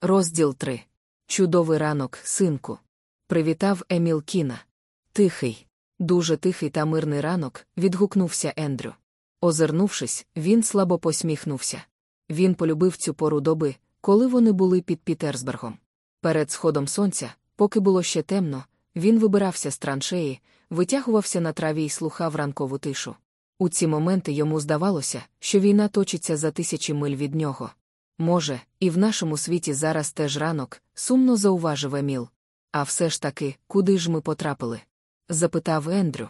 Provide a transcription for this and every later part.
Розділ 3. Чудовий ранок, синку. Привітав Еміл Кіна. Тихий, дуже тихий та мирний ранок, відгукнувся Ендрю. Озирнувшись, він слабо посміхнувся. Він полюбив цю пору доби, коли вони були під Пітерсбергом. Перед сходом сонця, поки було ще темно, він вибирався з траншеї, витягувався на траві і слухав ранкову тишу. У ці моменти йому здавалося, що війна точиться за тисячі миль від нього. Може, і в нашому світі зараз теж ранок, сумно зауважив Еміл. А все ж таки, куди ж ми потрапили? запитав Ендрю.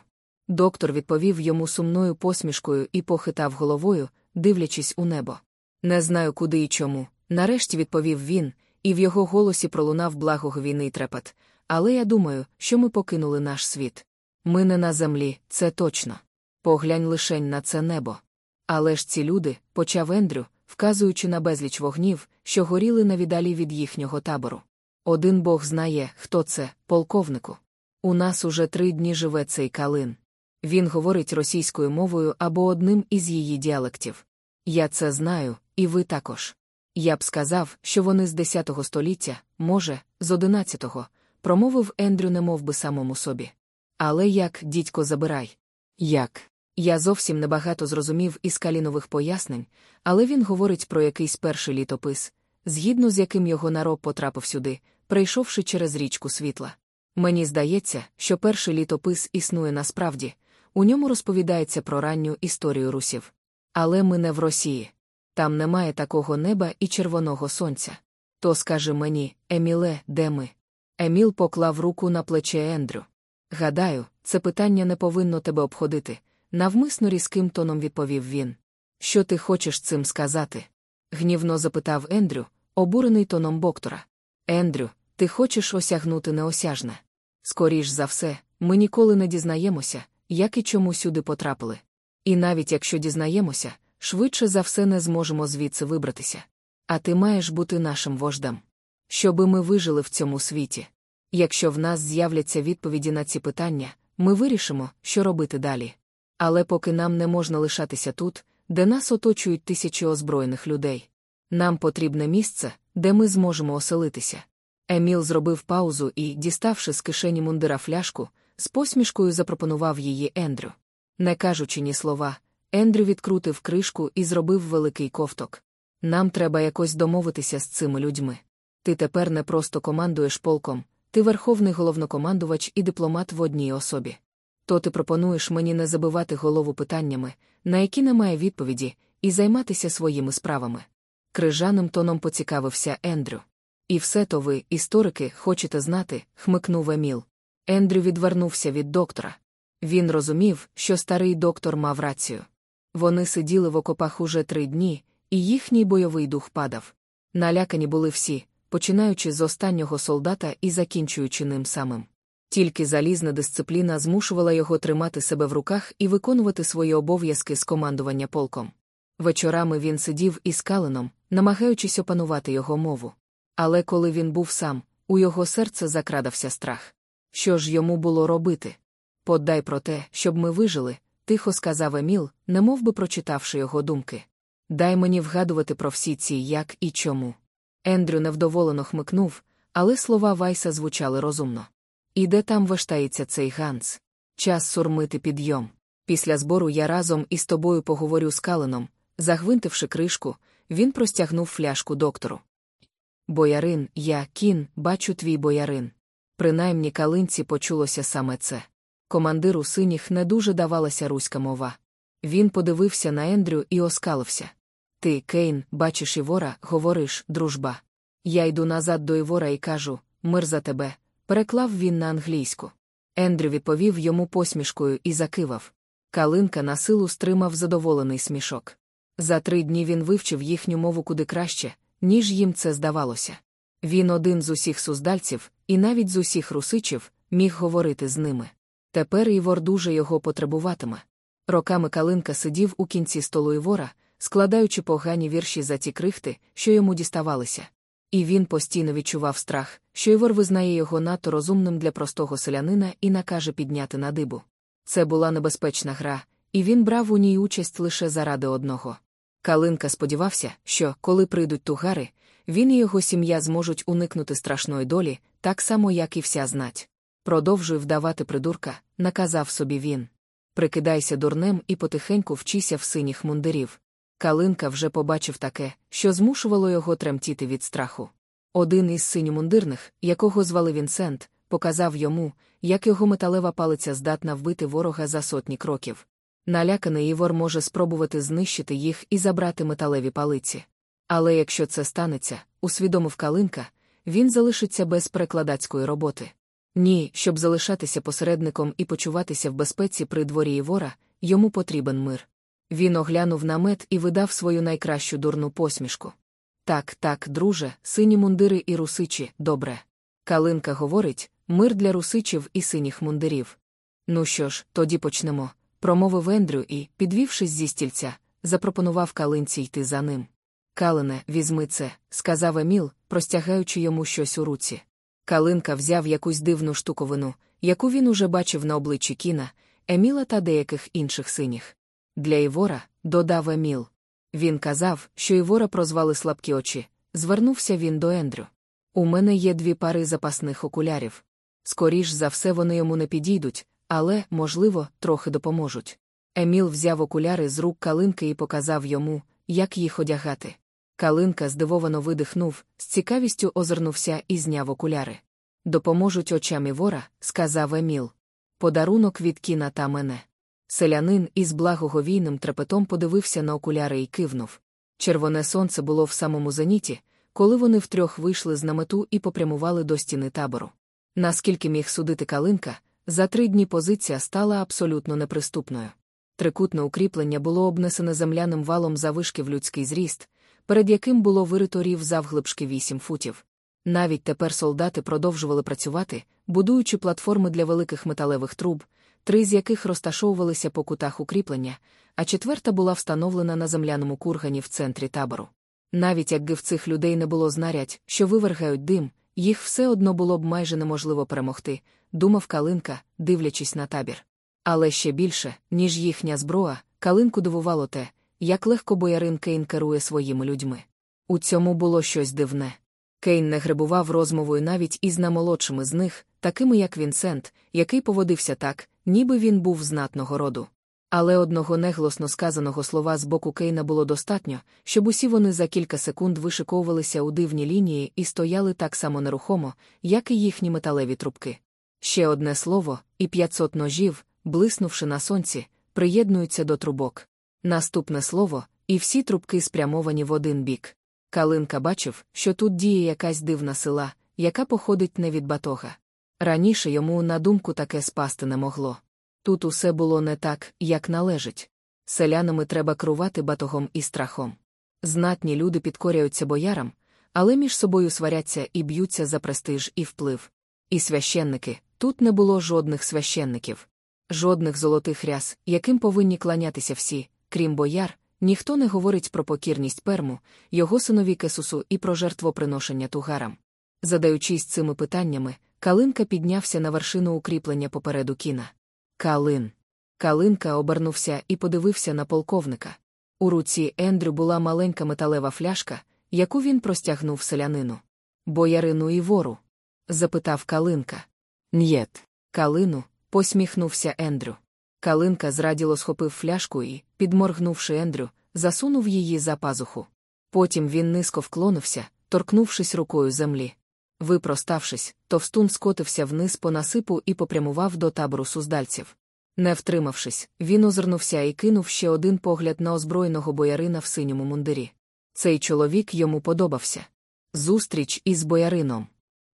Доктор відповів йому сумною посмішкою і похитав головою, дивлячись у небо. Не знаю, куди і чому. Нарешті відповів він, і в його голосі пролунав благоговійний трепет. Але я думаю, що ми покинули наш світ. Ми не на землі, це точно. Поглянь лишень на це небо. Але ж ці люди, почав Ендрю, вказуючи на безліч вогнів, що горіли навідалі від їхнього табору. Один бог знає, хто це, полковнику. У нас уже три дні живе цей калин. Він говорить російською мовою або одним із її діалектів. Я це знаю, і ви також. Я б сказав, що вони з 10 століття, може, з 11-го, промовив Ендрю немов би самому собі. Але як, дідько, забирай? Як? Я зовсім небагато зрозумів із калінових пояснень, але він говорить про якийсь перший літопис, згідно з яким його народ потрапив сюди, прийшовши через річку світла. Мені здається, що перший літопис існує насправді, у ньому розповідається про ранню історію русів. Але ми не в Росії. Там немає такого неба і червоного сонця. То скажи мені, Еміле, де ми? Еміл поклав руку на плече Ендрю. Гадаю, це питання не повинно тебе обходити, навмисно різким тоном відповів він. Що ти хочеш цим сказати? гнівно запитав Ендрю, обурений тоном боктора. Ендрю, ти хочеш осягнути неосяжне. Скоріш за все, ми ніколи не дізнаємося, як і чому сюди потрапили. І навіть якщо дізнаємося, швидше за все не зможемо звідси вибратися. А ти маєш бути нашим вождем. Щоби ми вижили в цьому світі. Якщо в нас з'являться відповіді на ці питання, ми вирішимо, що робити далі. Але поки нам не можна лишатися тут, де нас оточують тисячі озброєних людей. Нам потрібне місце, де ми зможемо оселитися. Еміл зробив паузу і, діставши з кишені мундира фляжку, з посмішкою запропонував її Ендрю. Не кажучи ні слова, Ендрю відкрутив кришку і зробив великий ковток. Нам треба якось домовитися з цими людьми. Ти тепер не просто командуєш полком, ти верховний головнокомандувач і дипломат в одній особі. То ти пропонуєш мені не забивати голову питаннями, на які немає відповіді, і займатися своїми справами. Крижаним тоном поцікавився Ендрю. І все то ви, історики, хочете знати, хмикнув Еміл. Ендрю відвернувся від доктора. Він розумів, що старий доктор мав рацію. Вони сиділи в окопах уже три дні, і їхній бойовий дух падав. Налякані були всі, починаючи з останнього солдата і закінчуючи ним самим. Тільки залізна дисципліна змушувала його тримати себе в руках і виконувати свої обов'язки з командування полком. Вечорами він сидів із калином, намагаючись опанувати його мову. Але коли він був сам, у його серце закрадався страх. Що ж йому було робити? Подай про те, щоб ми вижили, тихо сказав Еміл, немов би прочитавши його думки. Дай мені вгадувати про всі ці як і чому. Ендрю невдоволено хмикнув, але слова Вайса звучали розумно. І де там вештається цей Ганс? Час сурмити підйом. Після збору я разом із тобою поговорю з Калином. Загвинтивши кришку, він простягнув фляжку доктору. Боярин, я, кін, бачу твій боярин. Принаймні калинці почулося саме це. Командиру синіх не дуже давалася руська мова. Він подивився на Ендрю і оскалився. Ти, Кейн, бачиш Івора, говориш, дружба. Я йду назад до Івора і кажу мир за тебе, переклав він на англійську. Ендрю відповів йому посмішкою і закивав. Калинка на силу стримав задоволений смішок. За три дні він вивчив їхню мову куди краще, ніж їм це здавалося. Він один з усіх суздальців, і навіть з усіх русичів, міг говорити з ними. Тепер Івор дуже його потребуватиме. Роками Калинка сидів у кінці столу Івора, складаючи погані вірші за ті крихти, що йому діставалися. І він постійно відчував страх, що Івор визнає його надто розумним для простого селянина і накаже підняти на дибу. Це була небезпечна гра, і він брав у ній участь лише заради одного. Калинка сподівався, що, коли прийдуть тугари, він і його сім'я зможуть уникнути страшної долі, так само, як і вся знать. Продовжуй вдавати придурка, наказав собі він. Прикидайся дурнем і потихеньку вчися в синіх мундирів. Калинка вже побачив таке, що змушувало його тремтіти від страху. Один із синьомундирних, якого звали Вінсент, показав йому, як його металева палиця здатна вбити ворога за сотні кроків. Наляканий Івор може спробувати знищити їх і забрати металеві палиці. Але якщо це станеться, усвідомив Калинка, він залишиться без перекладацької роботи. Ні, щоб залишатися посередником і почуватися в безпеці при дворі Івора, йому потрібен мир. Він оглянув намет і видав свою найкращу дурну посмішку. Так, так, друже, сині мундири і русичі, добре. Калинка говорить мир для русичів і синіх мундирів. Ну що ж, тоді почнемо, промовив Ендрю і, підвівшись зі стільця, запропонував калинці йти за ним. Калине, візьми це, сказав Еміл, простягаючи йому щось у руці. Калинка взяв якусь дивну штуковину, яку він уже бачив на обличчі Кіна, Еміла та деяких інших синіх. Для Івора, додав Еміл. Він казав, що Івора прозвали слабкі очі. Звернувся він до Ендрю. У мене є дві пари запасних окулярів. Скоріш за все, вони йому не підійдуть, але, можливо, трохи допоможуть. Еміл взяв окуляри з рук калинки і показав йому, як їх одягати. Калинка здивовано видихнув, з цікавістю озирнувся і зняв окуляри. Допоможуть очам Івора, сказав Еміл. Подарунок від кіна та мене. Селянин із благоговійним трепетом подивився на окуляри і кивнув. Червоне сонце було в самому зеніті, коли вони втрьох вийшли з намету і попрямували до стіни табору. Наскільки міг судити Калинка, за три дні позиція стала абсолютно неприступною. Трикутне укріплення було обнесене земляним валом завишки в людський зріст, перед яким було вирито рів завглибшки вісім футів. Навіть тепер солдати продовжували працювати, будуючи платформи для великих металевих труб, три з яких розташовувалися по кутах укріплення, а четверта була встановлена на земляному кургані в центрі табору. Навіть якби в цих людей не було знарядь, що вивергають дим, їх все одно було б майже неможливо перемогти, думав Калинка, дивлячись на табір. Але ще більше, ніж їхня зброя, Калинку дивувало те, як легко боярин Кейн керує своїми людьми. У цьому було щось дивне. Кейн не гребував розмовою навіть із намолодшими з них, такими як Вінсент, який поводився так, ніби він був знатного роду. Але одного неглосно сказаного слова з боку Кейна було достатньо, щоб усі вони за кілька секунд вишиковувалися у дивні лінії і стояли так само нерухомо, як і їхні металеві трубки. Ще одне слово, і 500 ножів, блиснувши на сонці, приєднуються до трубок. Наступне слово, і всі трубки спрямовані в один бік. Калинка бачив, що тут діє якась дивна сила, яка походить не від батога. Раніше йому на думку таке спасти не могло. Тут усе було не так, як належить. Селянами треба керувати батогом і страхом. Знатні люди підкоряються боярам, але між собою сваряться і б'ються за престиж і вплив. І священники тут не було жодних священників, жодних золотих ряс, яким повинні кланятися всі, крім бояр, ніхто не говорить про покірність перму, його синові Кесусу і про жертвоприношення тугарам. Задаючись цими питаннями, Калинка піднявся на вершину укріплення попереду кіна. Калин. Калинка обернувся і подивився на полковника. У руці Ендрю була маленька металева фляжка, яку він простягнув селянину. Боярину і вору? запитав Калинка. Нєт. Калину, посміхнувся Ендрю. Калинка зраділо схопив фляжку і, підморгнувши Ендрю, засунув її за пазуху. Потім він низько вклонився, торкнувшись рукою землі. Випроставшись, товстун скотився вниз по насипу і попрямував до табору суздальців. Не втримавшись, він озирнувся і кинув ще один погляд на озброєного боярина в синьому мундирі. Цей чоловік йому подобався. Зустріч із боярином.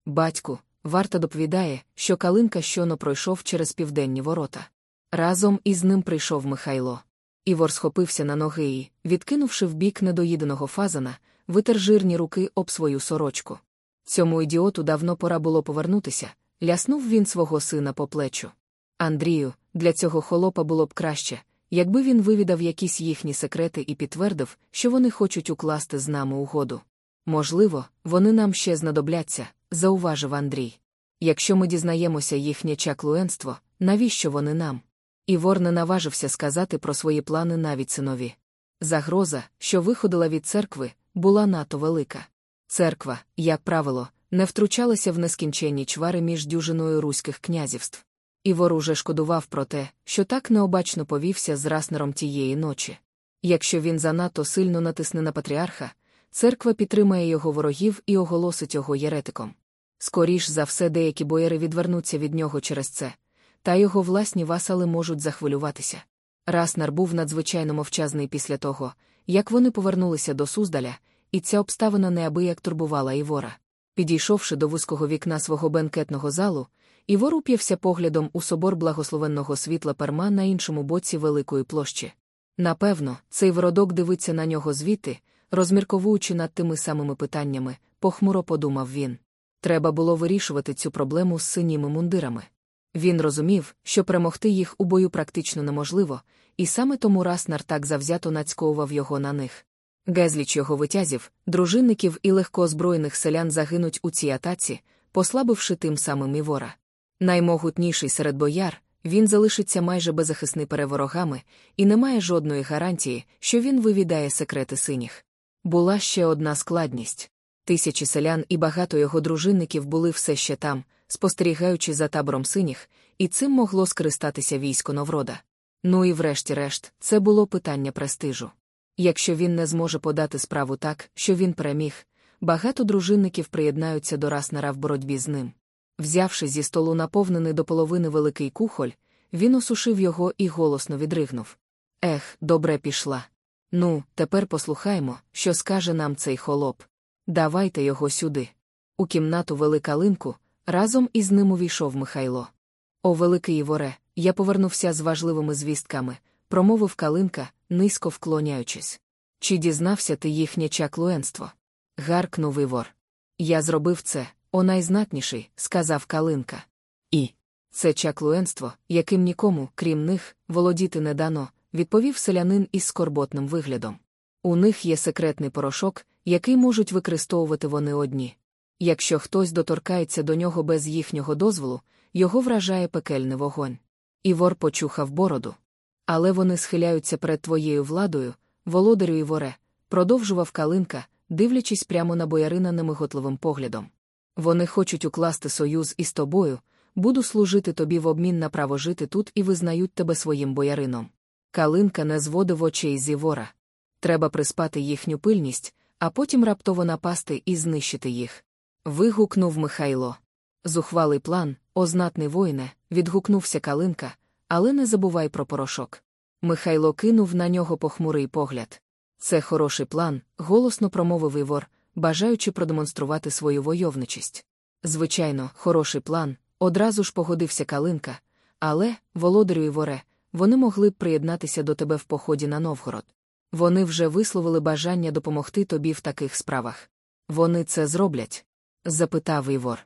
Батьку, варта доповідає, що Калинка щоно пройшов через південні ворота. Разом із ним прийшов Михайло. Івор схопився на ноги і, відкинувши вбік недоїденого фазана, витер жирні руки об свою сорочку. Цьому ідіоту давно пора було повернутися, ляснув він свого сина по плечу. Андрію, для цього холопа було б краще, якби він вивідав якісь їхні секрети і підтвердив, що вони хочуть укласти з нами угоду. Можливо, вони нам ще знадобляться, зауважив Андрій. Якщо ми дізнаємося їхнє чаклуенство, навіщо вони нам? Івор не наважився сказати про свої плани навіть синові. Загроза, що виходила від церкви, була надто велика. Церква, як правило, не втручалася в нескінченні чвари між дюжиною руських князівств. Івор уже шкодував про те, що так необачно повівся з раснером тієї ночі. Якщо він занадто сильно натисне на патріарха, церква підтримає його ворогів і оголосить його єретиком. Скоріш за все, деякі бояри відвернуться від нього через це, та його власні васали можуть захвилюватися. Раснер був надзвичайно мовчазний після того, як вони повернулися до Суздаля, і ця обставина неабияк турбувала Івора. Підійшовши до вузького вікна свого бенкетного залу, Івор уп'явся поглядом у собор благословенного світла перма на іншому боці великої площі. Напевно, цей вродок дивиться на нього звідти, розмірковуючи над тими самими питаннями, похмуро подумав він. Треба було вирішувати цю проблему з синіми мундирами. Він розумів, що перемогти їх у бою практично неможливо, і саме тому Раснар так завзято нацьковував його на них. Гезліч його витязів, дружинників і легкоозброєних селян загинуть у цій атаці, послабивши тим самим Івора. Наймогутніший серед бояр, він залишиться майже беззахисний переворогами і не має жодної гарантії, що він вивідає секрети синіх. Була ще одна складність. Тисячі селян і багато його дружинників були все ще там, спостерігаючи за табором синіх, і цим могло скористатися військо Новрода. Ну і врешті-решт, це було питання престижу. Якщо він не зможе подати справу так, що він переміг, багато дружинників приєднаються до Раснера в боротьбі з ним. Взявши зі столу наповнений до половини великий кухоль, він осушив його і голосно відригнув. Ех, добре пішла. Ну, тепер послухаймо, що скаже нам цей холоп. Давайте його сюди. У кімнату вели калинку, разом із ним увійшов Михайло. О, великий Іворе, я повернувся з важливими звістками, промовив калинка, низько вклоняючись. Чи дізнався ти їхнє чаклуенство? Гаркнув Івор. Я зробив це, о найзнатніший, сказав Калинка. І це чаклуенство, яким нікому, крім них, володіти не дано, відповів селянин із скорботним виглядом. У них є секретний порошок, який можуть використовувати вони одні. Якщо хтось доторкається до нього без їхнього дозволу, його вражає пекельний вогонь. Івор почухав бороду. Але вони схиляються перед твоєю владою, володарю Іворе, продовжував Калинка, дивлячись прямо на боярина немиготливим поглядом. Вони хочуть укласти союз із тобою, буду служити тобі в обмін на право жити тут і визнають тебе своїм боярином. Калинка не зводив очей з Івора. Треба приспати їхню пильність, а потім раптово напасти і знищити їх. Вигукнув Михайло. Зухвалий план, ознатний воїне, відгукнувся Калинка, але не забувай про порошок. Михайло кинув на нього похмурий погляд. Це хороший план, голосно промовив Івор, бажаючи продемонструвати свою войовничість. Звичайно, хороший план, одразу ж погодився Калинка, але, володарю Іворе, вони могли б приєднатися до тебе в поході на Новгород. Вони вже висловили бажання допомогти тобі в таких справах. Вони це зроблять? запитав Івор.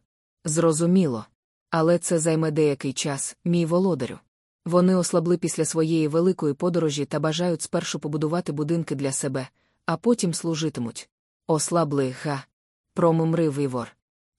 Зрозуміло. Але це займе деякий час, мій володарю. Вони ослабли після своєї великої подорожі та бажають спершу побудувати будинки для себе, а потім служитимуть. Ослабли га. промимрив Івор.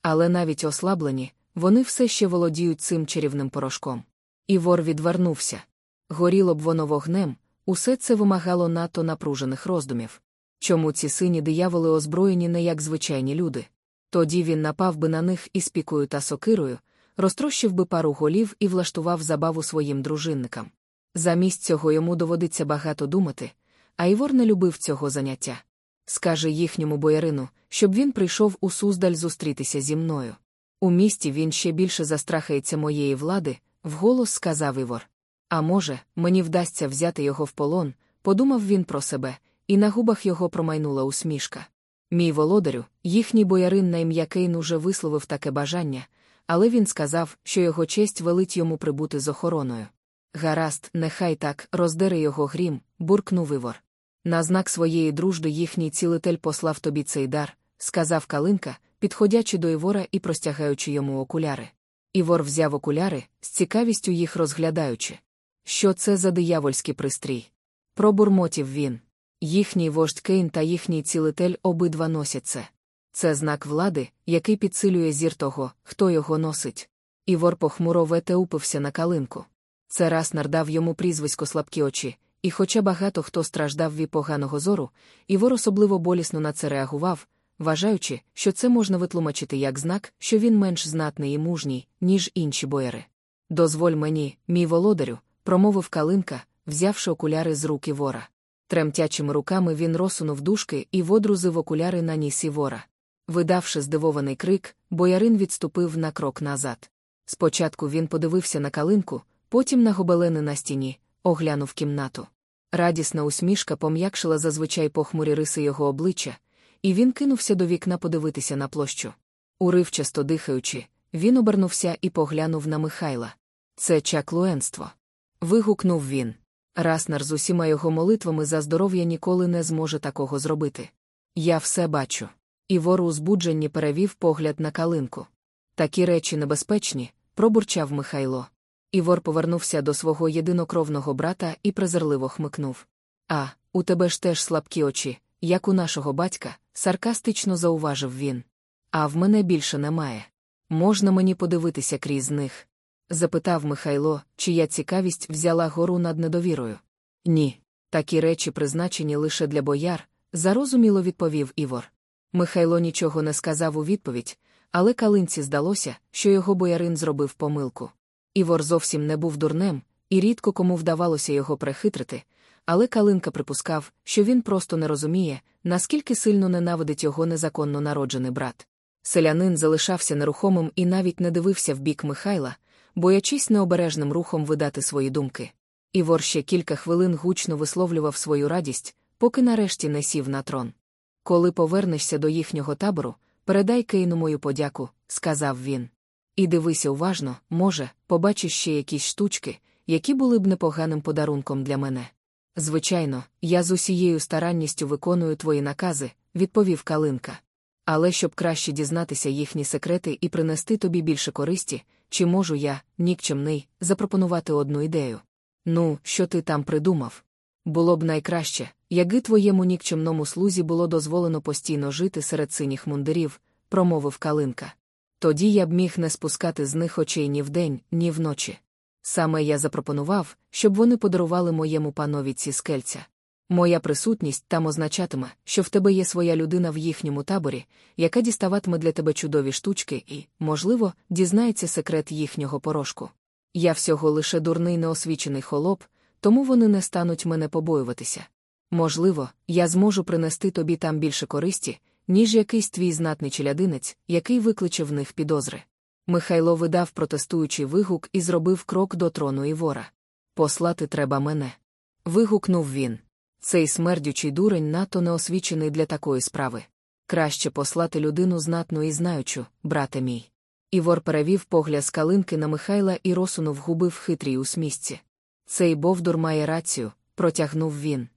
Але навіть ослаблені, вони все ще володіють цим чарівним порошком. Івор відвернувся. Горіло б воно вогнем, усе це вимагало надто напружених роздумів. Чому ці сині дияволи озброєні не як звичайні люди? Тоді він напав би на них із пікою та сокирою, розтрощив би пару голів і влаштував забаву своїм дружинникам. Замість цього йому доводиться багато думати, а Івор не любив цього заняття. Скаже їхньому боярину, щоб він прийшов у Суздаль зустрітися зі мною. У місті він ще більше застрахається моєї влади, вголос сказав Івор. А може, мені вдасться взяти його в полон, подумав він про себе, і на губах його промайнула усмішка. Мій володарю, їхній боярин на ім'я Кейн уже висловив таке бажання, але він сказав, що його честь велить йому прибути з охороною. Гаразд, нехай так, роздери його грім, буркнув Івор. На знак своєї дружби їхній цілитель послав тобі цей дар, сказав Калинка, підходячи до Івора і простягаючи йому окуляри. Івор взяв окуляри, з цікавістю їх розглядаючи. Що це за диявольський пристрій? Пробурмотів він. Їхній вождь Кейн та їхній цілитель обидва носять це. Це знак влади, який підсилює зір того, хто його носить. Івор похмуро вете упився на калинку. Це раз нардав йому прізвисько слабкі очі, і хоча багато хто страждав від поганого зору, Івор особливо болісно на це реагував, вважаючи, що це можна витлумачити як знак, що він менш знатний і мужній, ніж інші бояри. Дозволь мені, мій володарю, промовив Калинка, взявши окуляри з руки вора. Тремтячими руками він розсунув дужки і водрузив окуляри на нісі вора. Видавши здивований крик, боярин відступив на крок назад. Спочатку він подивився на калинку, потім на гобелени на стіні, оглянув кімнату. Радісна усмішка пом'якшила зазвичай похмурі риси його обличчя, і він кинувся до вікна подивитися на площу. Уривчасто дихаючи, він обернувся і поглянув на Михайла. Це чаклуенство. Вигукнув він. Раснар з усіма його молитвами за здоров'я ніколи не зможе такого зробити. Я все бачу. І вор у збудженні перевів погляд на калинку. Такі речі небезпечні, пробурчав Михайло. Івор повернувся до свого єдинокровного брата і презирливо хмикнув. А, у тебе ж теж слабкі очі, як у нашого батька, саркастично зауважив він. А в мене більше немає. Можна мені подивитися крізь них? запитав Михайло, чия цікавість взяла гору над недовірою. Ні, такі речі призначені лише для бояр, зарозуміло відповів Івор. Михайло нічого не сказав у відповідь, але калинці здалося, що його боярин зробив помилку. Івор зовсім не був дурнем, і рідко кому вдавалося його прихитрити, але Калинка припускав, що він просто не розуміє, наскільки сильно ненавидить його незаконно народжений брат. Селянин залишався нерухомим і навіть не дивився в бік Михайла, боячись необережним рухом видати свої думки. Івор ще кілька хвилин гучно висловлював свою радість, поки нарешті не сів на трон. Коли повернешся до їхнього табору, передай Кейну мою подяку, сказав він. І дивися уважно, може, побачиш ще якісь штучки, які були б непоганим подарунком для мене. Звичайно, я з усією старанністю виконую твої накази, відповів Калинка. Але щоб краще дізнатися їхні секрети і принести тобі більше користі, чи можу я, нікчемний, запропонувати одну ідею? Ну, що ти там придумав? Було б найкраще, якби твоєму нікчемному слузі було дозволено постійно жити серед синіх мундирів, промовив Калинка. Тоді я б міг не спускати з них очей ні вдень, ні вночі. Саме я запропонував, щоб вони подарували моєму панові ці скельця. Моя присутність там означатиме, що в тебе є своя людина в їхньому таборі, яка діставатиме для тебе чудові штучки і, можливо, дізнається секрет їхнього порошку. Я всього лише дурний неосвічений холоп, тому вони не стануть мене побоюватися. Можливо, я зможу принести тобі там більше користі, ніж якийсь твій знатний челядинець, який викличе в них підозри. Михайло видав протестуючий вигук і зробив крок до трону Івора. Послати треба мене. Вигукнув він. Цей смердючий дурень надто неосвічений для такої справи. Краще послати людину знатну і знаючу, брате мій. Івор перевів погляд з калинки на Михайла і розсунув губи в хитрій усмісці. Цей Бовдур має рацію, протягнув він.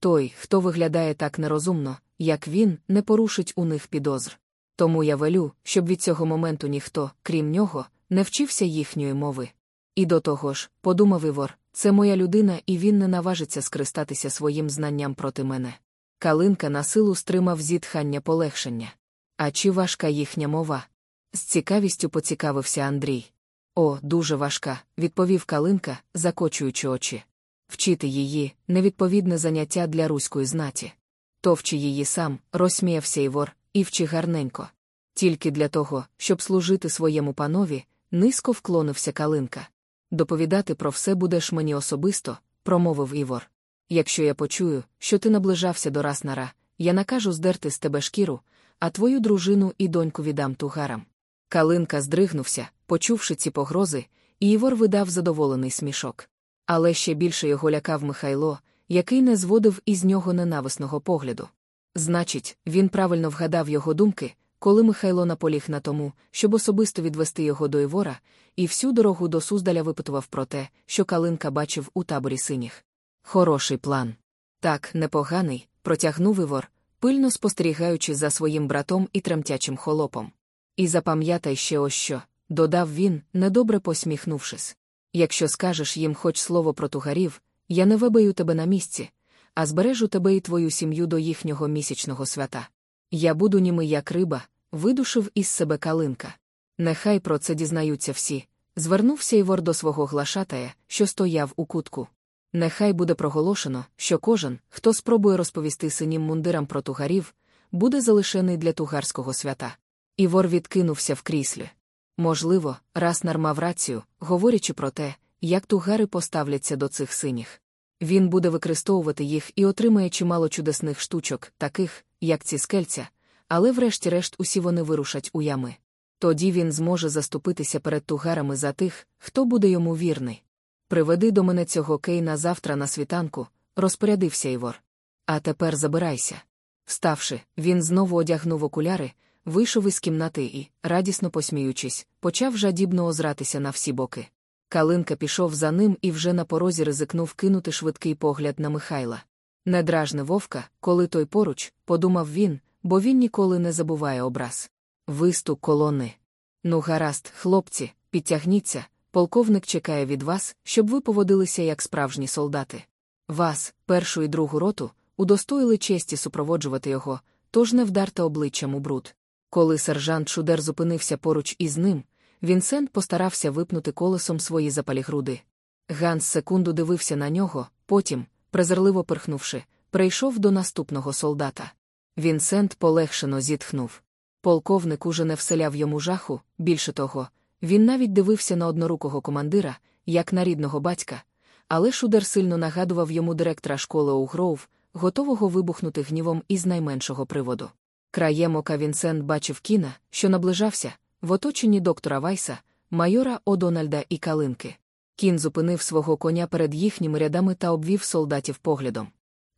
Той, хто виглядає так нерозумно, як він, не порушить у них підозр. Тому я велю, щоб від цього моменту ніхто, крім нього, не вчився їхньої мови. І до того ж, подумав Івор, це моя людина, і він не наважиться скористатися своїм знанням проти мене. Калинка на силу стримав зітхання полегшення. А чи важка їхня мова? З цікавістю поцікавився Андрій. О, дуже важка, відповів Калинка, закочуючи очі. Вчити її невідповідне заняття для руської знаті. Товчи її сам, розсміявся Івор, і вчи гарненько. Тільки для того, щоб служити своєму панові, низько вклонився Калинка. Доповідати про все будеш мені особисто, промовив Івор. Якщо я почую, що ти наближався до Раснара, я накажу здерти з тебе шкіру, а твою дружину і доньку віддам тугарам. Калинка здригнувся, почувши ці погрози, і Івор видав задоволений смішок. Але ще більше його лякав Михайло, який не зводив із нього ненависного погляду. Значить, він правильно вгадав його думки, коли Михайло наполіг на тому, щоб особисто відвести його до Івора, і всю дорогу до Суздаля випитував про те, що Калинка бачив у таборі синіх. Хороший план. Так, непоганий, протягнув Івор, пильно спостерігаючи за своїм братом і тремтячим холопом. І запам'ятай ще ось що, додав він, недобре посміхнувшись. Якщо скажеш їм хоч слово про тугарів, я не вибаю тебе на місці, а збережу тебе і твою сім'ю до їхнього місячного свята. Я буду німий як риба, видушив із себе калинка. Нехай про це дізнаються всі. Звернувся Івор до свого глашатая, що стояв у кутку. Нехай буде проголошено, що кожен, хто спробує розповісти синім мундирам про тугарів, буде залишений для тугарського свята. Івор відкинувся в кріслі. Можливо, Раснар мав рацію, говорячи про те, як тугари поставляться до цих синіх. Він буде використовувати їх і отримає чимало чудесних штучок, таких, як ці скельця, але врешті-решт усі вони вирушать у ями. Тоді він зможе заступитися перед тугарами за тих, хто буде йому вірний. Приведи до мене цього Кейна завтра на світанку, розпорядився Івор. А тепер забирайся. Вставши, він знову одягнув окуляри, вийшов із кімнати і, радісно посміючись, почав жадібно озратися на всі боки. Калинка пішов за ним і вже на порозі ризикнув кинути швидкий погляд на Михайла. Не дражне вовка, коли той поруч, подумав він, бо він ніколи не забуває образ. Виступ колони. Ну, гаразд, хлопці, підтягніться, полковник чекає від вас, щоб ви поводилися як справжні солдати. Вас, першу і другу роту, удостоїли честі супроводжувати його, тож не вдарте обличчям у бруд. Коли сержант Шудер зупинився поруч із ним, Вінсент постарався випнути колесом свої запалі груди. Ганс секунду дивився на нього, потім, презирливо перхнувши, прийшов до наступного солдата. Вінсент полегшено зітхнув. Полковник уже не вселяв йому жаху, більше того, він навіть дивився на однорукого командира, як на рідного батька, але Шудер сильно нагадував йому директора школи Угроув, готового вибухнути гнівом із найменшого приводу. Краєм ока Вінсент бачив кіна, що наближався, в оточенні доктора Вайса, майора Одональда і Калинки. Кін зупинив свого коня перед їхніми рядами та обвів солдатів поглядом.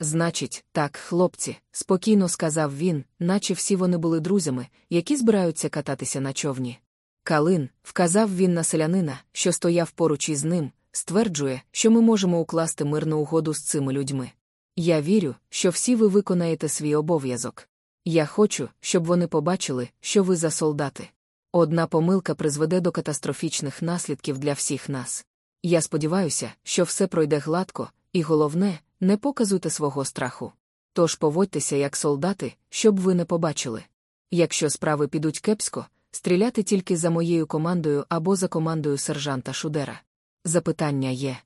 Значить, так, хлопці, спокійно сказав він, наче всі вони були друзями, які збираються кататися на човні. Калин, вказав він на селянина, що стояв поруч із ним, стверджує, що ми можемо укласти мирну угоду з цими людьми. Я вірю, що всі ви виконаєте свій обов'язок. Я хочу, щоб вони побачили, що ви за солдати. Одна помилка призведе до катастрофічних наслідків для всіх нас. Я сподіваюся, що все пройде гладко, і головне, не показуйте свого страху. Тож поводьтеся як солдати, щоб ви не побачили. Якщо справи підуть кепсько, стріляти тільки за моєю командою або за командою сержанта Шудера. Запитання є.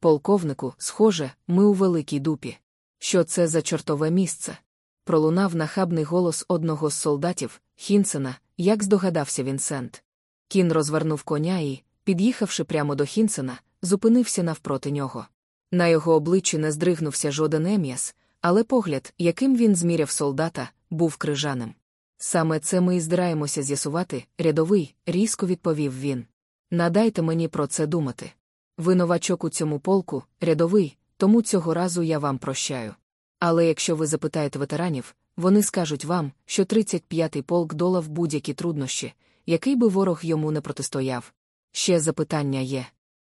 Полковнику, схоже, ми у великій дупі. Що це за чортове місце? Пролунав нахабний голос одного з солдатів, Хінсена, як здогадався Вінсент. Кін розвернув коня і, під'їхавши прямо до Хінсена, зупинився навпроти нього. На його обличчі не здригнувся жоден ем'яс, але погляд, яким він зміряв солдата, був крижаним. Саме це ми і здираємося з'ясувати, рядовий, різко відповів він. Надайте мені про це думати. Ви новачок у цьому полку, рядовий, тому цього разу я вам прощаю. Але якщо ви запитаєте ветеранів, вони скажуть вам, що 35-й полк долав будь-які труднощі, який би ворог йому не протистояв. Ще запитання є.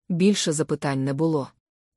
Більше запитань не було.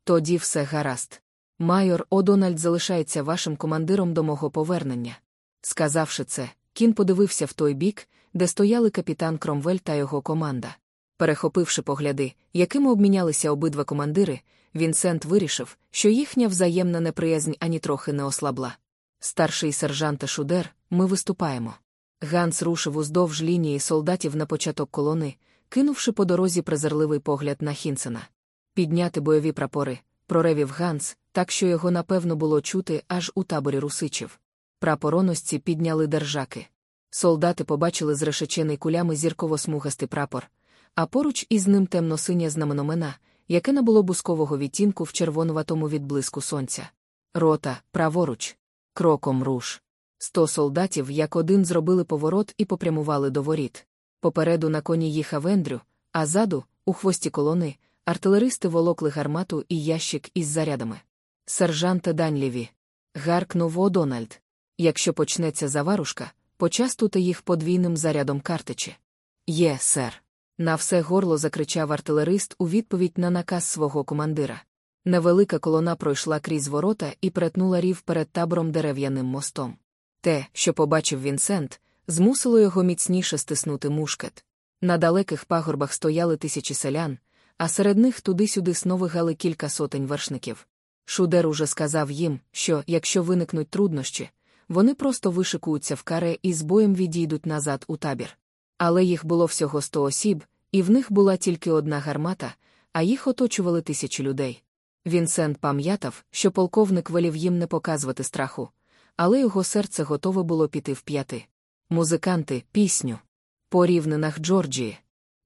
Тоді все гаразд. Майор О'Дональд залишається вашим командиром до мого повернення. Сказавши це, кін подивився в той бік, де стояли капітан Кромвель та його команда. Перехопивши погляди, якими обмінялися обидва командири, Вінсент вирішив, що їхня взаємна неприязнь ані трохи не ослабла. Старший сержант Шудер, ми виступаємо. Ганс рушив уздовж лінії солдатів на початок колони, кинувши по дорозі презирливий погляд на Хінсена. Підняти бойові прапори, проревів Ганс, так що його напевно було чути аж у таборі русичів. Прапороносці підняли держаки. Солдати побачили зрешечений кулями зірково-смугастий прапор, а поруч із ним темно-синє знаменомена, яке набуло бускового відтінку в червонуватому відблиску сонця. Рота, праворуч, кроком руш. Сто солдатів як один зробили поворот і попрямували до воріт. Попереду на коні їхав Ендрю, а ззаду, у хвості колони, артилеристи волокли гармату і ящик із зарядами. Сержанте Данліві. Гаркнув О'Дональд. Якщо почнеться заварушка, почастуйте їх подвійним зарядом картичі. Є, сер. На все горло закричав артилерист у відповідь на наказ свого командира. Невелика колона пройшла крізь ворота і перетнула рів перед табором дерев'яним мостом. Те, що побачив Вінсент, змусило його міцніше стиснути мушкет. На далеких пагорбах стояли тисячі селян, а серед них туди-сюди сновигали кілька сотень вершників. Шудер уже сказав їм, що, якщо виникнуть труднощі, вони просто вишикуються в каре і з боєм відійдуть назад у табір. Але їх було всього сто осіб, і в них була тільки одна гармата, а їх оточували тисячі людей. Вінсент пам'ятав, що полковник велів їм не показувати страху, але його серце готове було піти в п'яти. Музиканти, пісню. По рівнинах Джорджії.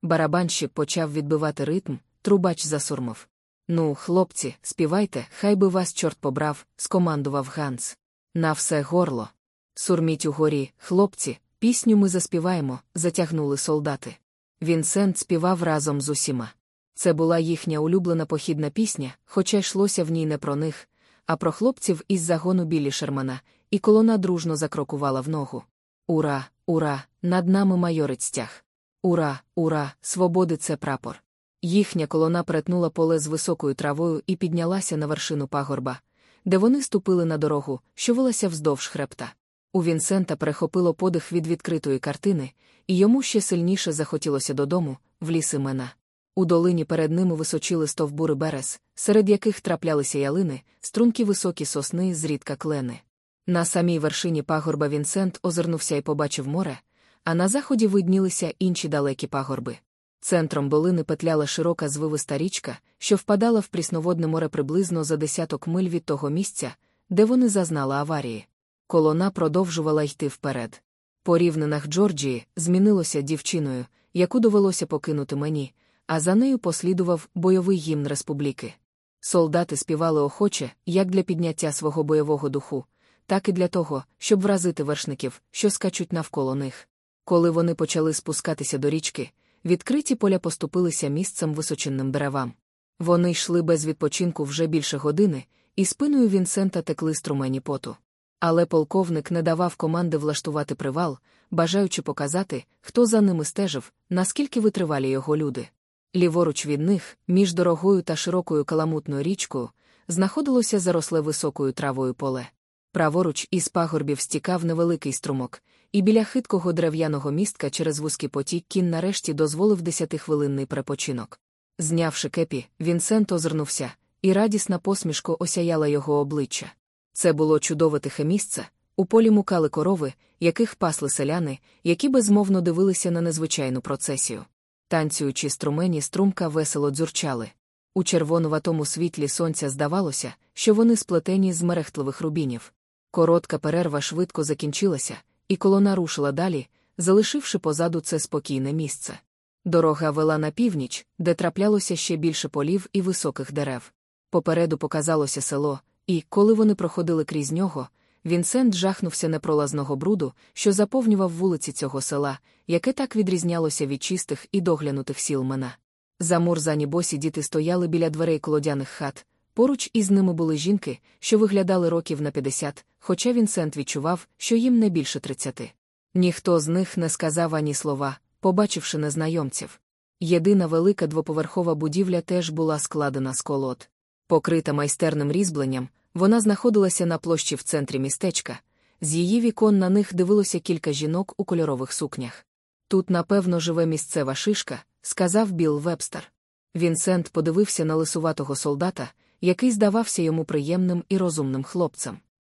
Барабанщик почав відбивати ритм, трубач засурмив. Ну, хлопці, співайте, хай би вас чорт побрав, скомандував Ганс. На все горло. Сурміть угорі, хлопці, пісню ми заспіваємо, затягнули солдати. Вінсент співав разом з усіма. Це була їхня улюблена похідна пісня, хоча йшлося в ній не про них, а про хлопців із загону білі Шермана, і колона дружно закрокувала в ногу. Ура, ура, над нами майорець стяг. Ура, ура, свободи це прапор. Їхня колона перетнула поле з високою травою і піднялася на вершину пагорба, де вони ступили на дорогу, що вилася вздовж хребта. У Вінсента перехопило подих від відкритої картини, і йому ще сильніше захотілося додому, в ліс імена. У долині перед ними височили стовбури берез, серед яких траплялися ялини, струнки високі сосни, зрідка клени. На самій вершині пагорба Вінсент озирнувся і побачив море, а на заході виднілися інші далекі пагорби. Центром долини петляла широка звивиста річка, що впадала в прісноводне море приблизно за десяток миль від того місця, де вони зазнали аварії. Колона продовжувала йти вперед. По рівнинах Джорджії змінилося дівчиною, яку довелося покинути мені, а за нею послідував бойовий гімн республіки. Солдати співали охоче, як для підняття свого бойового духу, так і для того, щоб вразити вершників, що скачуть навколо них. Коли вони почали спускатися до річки, відкриті поля поступилися місцем височинним деревам. Вони йшли без відпочинку вже більше години, і спиною Вінсента текли струмені поту. Але полковник не давав команди влаштувати привал, бажаючи показати, хто за ними стежив, наскільки витривалі його люди. Ліворуч від них, між дорогою та широкою каламутною річкою, знаходилося заросле високою травою поле. Праворуч із пагорбів стікав невеликий струмок, і біля хиткого дерев'яного містка через вузький потік кін нарешті дозволив десятихвилинний препочинок. Знявши кепі, Вінсент озирнувся, і радісна посмішка осяяла його обличчя. Це було чудове тихе місце. У полі мукали корови, яких пасли селяни, які безмовно дивилися на незвичайну процесію. Танцюючи струмені, струмка весело дзюрчали. У червонуватому світлі сонця здавалося, що вони сплетені з мерехтливих рубінів. Коротка перерва швидко закінчилася, і колона рушила далі, залишивши позаду це спокійне місце. Дорога вела на північ, де траплялося ще більше полів і високих дерев. Попереду показалося село, і, коли вони проходили крізь нього, Вінсент жахнувся непролазного бруду, що заповнював вулиці цього села, яке так відрізнялося від чистих і доглянутих сіл мена. Замурзані босі діти стояли біля дверей колодяних хат, поруч із ними були жінки, що виглядали років на 50, хоча Вінсент відчував, що їм не більше 30. Ніхто з них не сказав ані слова, побачивши незнайомців. Єдина велика двоповерхова будівля теж була складена з колод. Покрита майстерним різьбленням, вона знаходилася на площі в центрі містечка, з її вікон на них дивилося кілька жінок у кольорових сукнях. Тут, напевно, живе місцева шишка, сказав Білл Вебстер. Вінсент подивився на лисуватого солдата, який здавався йому приємним і розумним хлопцем.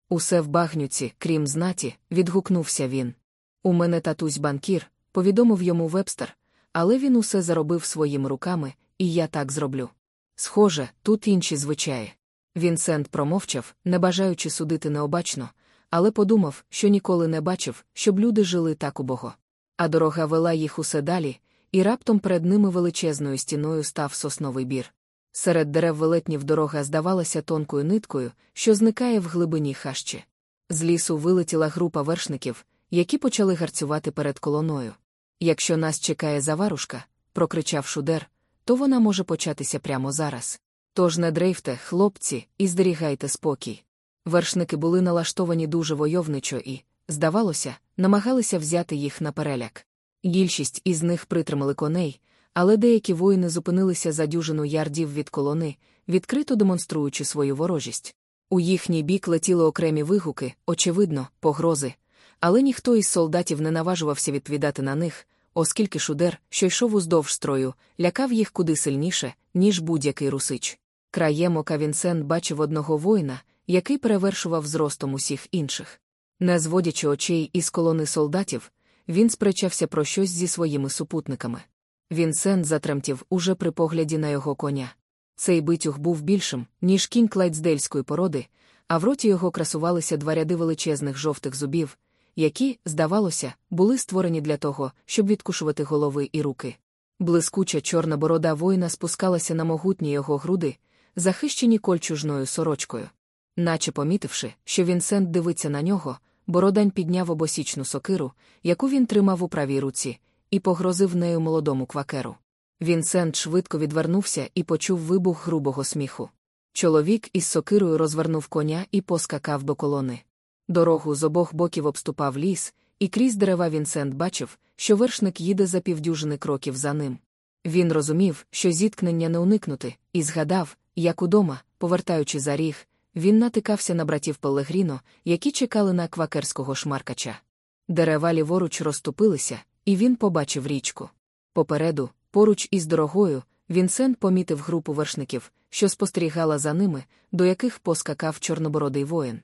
Усе в багнюці, крім знаті, відгукнувся він. У мене татусь банкір, повідомив йому вебстер, але він усе заробив своїми руками, і я так зроблю. Схоже, тут інші звичаї. Вінсент промовчав, не бажаючи судити необачно, але подумав, що ніколи не бачив, щоб люди жили так убого. А дорога вела їх усе далі, і раптом перед ними величезною стіною став сосновий бір. Серед дерев велетнів дорога здавалася тонкою ниткою, що зникає в глибині хащі. З лісу вилетіла група вершників, які почали гарцювати перед колоною. Якщо нас чекає заварушка, прокричав Шудер, то вона може початися прямо зараз. Тож не дрейфте, хлопці, і здерігайте спокій. Вершники були налаштовані дуже войовничо і, здавалося, намагалися взяти їх на переляк. Більшість із них притримали коней, але деякі воїни зупинилися за дюжину ярдів від колони, відкрито демонструючи свою ворожість. У їхній бік летіли окремі вигуки, очевидно, погрози, але ніхто із солдатів не наважувався відповідати на них, оскільки шудер, що йшов уздовж строю, лякав їх куди сильніше, ніж будь-який русич. Краєм ока Вінсент бачив одного воїна, який перевершував зростом усіх інших. Не зводячи очей із колони солдатів, він сперечався про щось зі своїми супутниками. Вінсент затремтів уже при погляді на його коня. Цей битюг був більшим, ніж кінь клайдсдельської породи, а в роті його красувалися два ряди величезних жовтих зубів, які, здавалося, були створені для того, щоб відкушувати голови і руки. Блискуча чорна борода воїна спускалася на могутні його груди, захищені кольчужною сорочкою. Наче помітивши, що Вінсент дивиться на нього, Бородань підняв обосічну сокиру, яку він тримав у правій руці, і погрозив нею молодому квакеру. Вінсент швидко відвернувся і почув вибух грубого сміху. Чоловік із сокирою розвернув коня і поскакав до колони. Дорогу з обох боків обступав ліс, і крізь дерева Вінсент бачив, що вершник їде за півдюжини кроків за ним. Він розумів, що зіткнення не уникнути, і згадав, як удома, повертаючи за ріг, він натикався на братів Пелегріно, які чекали на квакерського шмаркача. Дерева ліворуч розступилися, і він побачив річку. Попереду, поруч із дорогою, Вінсент помітив групу вершників, що спостерігала за ними, до яких поскакав чорнобородий воїн.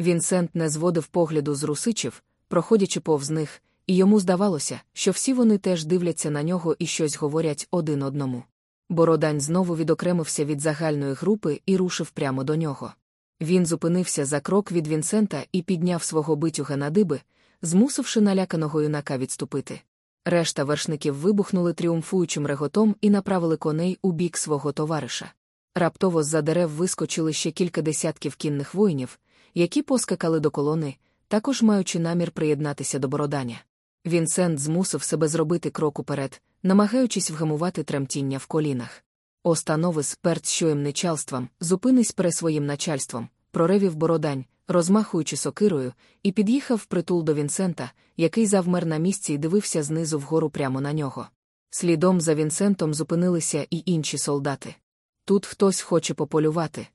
Вінсент не зводив погляду з русичів, проходячи повз них, і йому здавалося, що всі вони теж дивляться на нього і щось говорять один одному. Бородань знову відокремився від загальної групи і рушив прямо до нього. Він зупинився за крок від Вінсента і підняв свого битюга на диби, змусивши наляканого юнака відступити. Решта вершників вибухнули тріумфуючим реготом і направили коней у бік свого товариша. Раптово з-за дерев вискочили ще кілька десятків кінних воїнів, які поскакали до колони, також маючи намір приєднатися до бородання. Вінсент змусив себе зробити крок уперед, намагаючись вгамувати тремтіння в колінах. Остановис перед щоєм начальством, зупинись перед своїм начальством, проревів бородань, розмахуючи сокирою, і під'їхав притул до Вінсента, який завмер на місці і дивився знизу вгору прямо на нього. Слідом за Вінсентом зупинилися і інші солдати. Тут хтось хоче пополювати.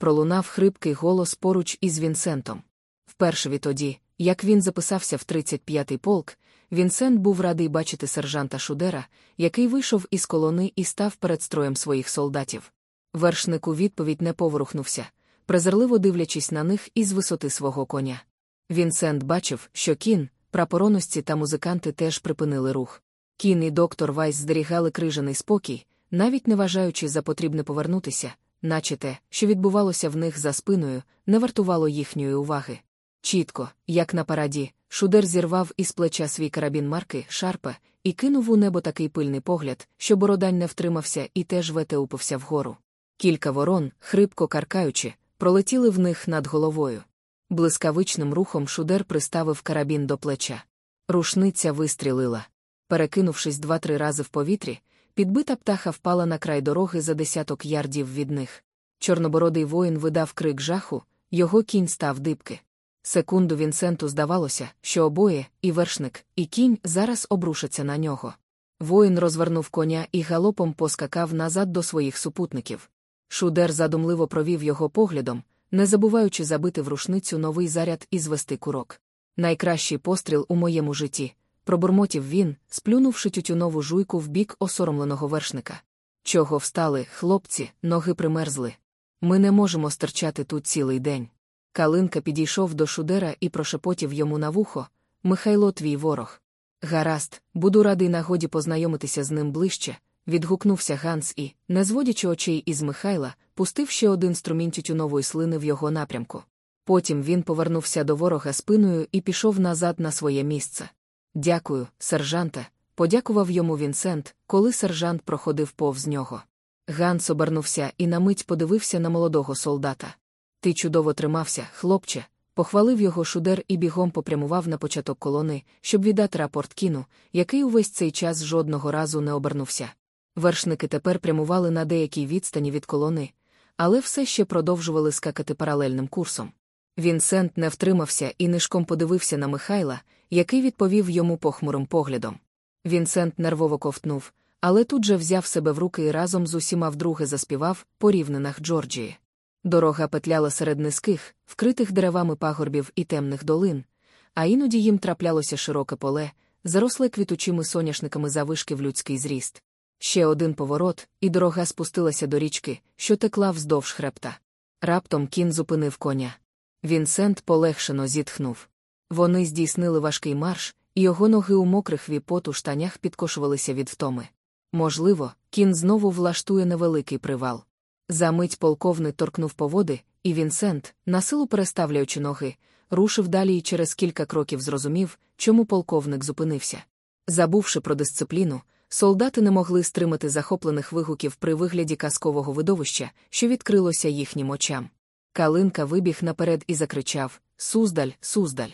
Пролунав хрипкий голос поруч із Вінсентом. Вперше відтоді, як він записався в 35-й полк, Вінсент був радий бачити сержанта Шудера, який вийшов із колони і став перед строєм своїх солдатів. Вершник у відповідь не поворухнувся, презирливо дивлячись на них із висоти свого коня. Вінсент бачив, що кін, прапороносці та музиканти теж припинили рух. Кін і доктор Вайс зберігали крижаний спокій, навіть не вважаючи за потрібне повернутися, наче те, що відбувалося в них за спиною, не вартувало їхньої уваги. Чітко, як на параді, Шудер зірвав із плеча свій карабін марки Шарпа і кинув у небо такий пильний погляд, що бородань не втримався і теж вете упився вгору. Кілька ворон, хрипко каркаючи, пролетіли в них над головою. Блискавичним рухом Шудер приставив карабін до плеча. Рушниця вистрілила. Перекинувшись два-три рази в повітрі, підбита птаха впала на край дороги за десяток ярдів від них. Чорнобородий воїн видав крик жаху, його кінь став дибки. Секунду Вінсенту здавалося, що обоє, і вершник, і кінь зараз обрушаться на нього. Воїн розвернув коня і галопом поскакав назад до своїх супутників. Шудер задумливо провів його поглядом, не забуваючи забити в рушницю новий заряд і звести курок. Найкращий постріл у моєму житті, пробурмотів він, сплюнувши тютюнову жуйку в бік осоромленого вершника. Чого встали, хлопці, ноги примерзли. Ми не можемо стерчати тут цілий день. Калинка підійшов до Шудера і прошепотів йому на вухо Михайло, твій ворог. Гаразд, буду радий нагоді познайомитися з ним ближче, відгукнувся Ганс і, не зводячи очей із Михайла, пустив ще один струмінь тютюнової слини в його напрямку. Потім він повернувся до ворога спиною і пішов назад на своє місце. Дякую, сержанте, подякував йому Вінсент, коли сержант проходив повз нього. Ганс обернувся і на мить подивився на молодого солдата. Ти чудово тримався, хлопче, похвалив його шудер і бігом попрямував на початок колони, щоб віддати рапорт кіну, який увесь цей час жодного разу не обернувся. Вершники тепер прямували на деякій відстані від колони, але все ще продовжували скакати паралельним курсом. Вінсент не втримався і нишком подивився на Михайла, який відповів йому похмурим поглядом. Вінсент нервово ковтнув, але тут же взяв себе в руки і разом з усіма вдруге заспівав по рівнинах Джорджії. Дорога петляла серед низьких, вкритих деревами пагорбів і темних долин, а іноді їм траплялося широке поле, заросле квітучими соняшниками завишки в людський зріст. Ще один поворот, і дорога спустилася до річки, що текла вздовж хребта. Раптом кін зупинив коня. Вінсент полегшено зітхнув. Вони здійснили важкий марш, і його ноги у мокрих віпоту штанях підкошувалися від втоми. Можливо, кін знову влаштує невеликий привал. Замить полковник торкнув поводи, і Вінсент, насилу переставляючи ноги, рушив далі і через кілька кроків зрозумів, чому полковник зупинився. Забувши про дисципліну, солдати не могли стримати захоплених вигуків при вигляді казкового видовища, що відкрилося їхнім очам. Калинка вибіг наперед і закричав Суздаль, Суздаль.